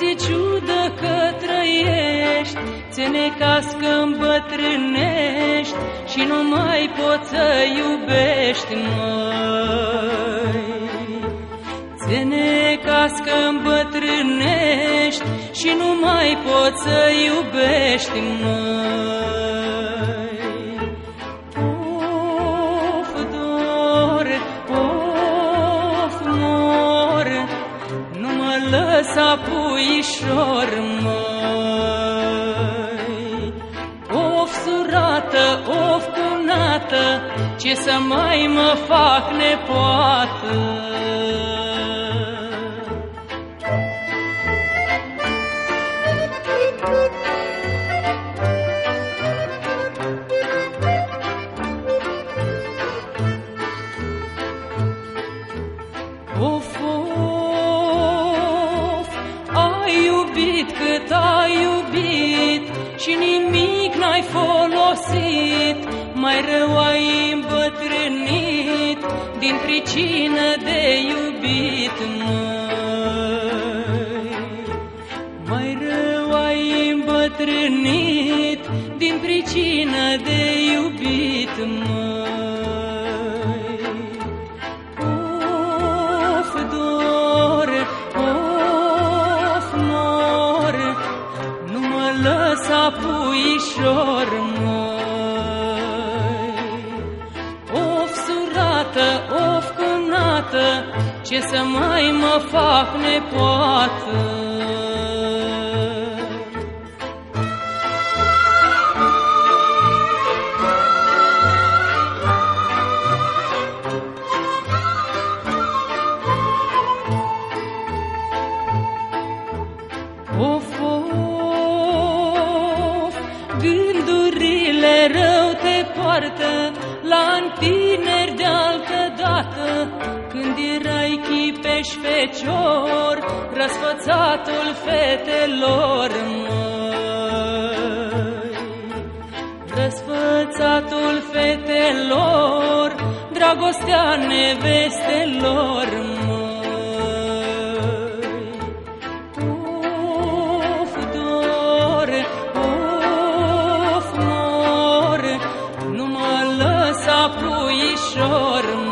ești, nu ți-e ciudă că trăiești, ți-e cască îmbătrânești și nu mai poți să iubești, măi. Ți-e cască îmbătrânești și nu mai poți să iubești, măi. Of, dor, of, mor, nu mă lăsa puișor, măi. Of, surată, of, cunată, ce să mai mă fac nepoată? Și nimic n-ai folosit, mai rău ai îmbătrânit din pricină de iubit, măi. Mai rău ai îmbătrânit din pricină de iubit, măi. Lăsa puișor, măi. Of, surată, of, cunată, ce să mai mă fac nepoată? Gândurile rău te poartă la tineri de altă dată, când erai chipeș fecior, răsfățatul fetelor, măi. Răsfățatul fetelor, dragostea nevestelor, măi. Lăsa puișor,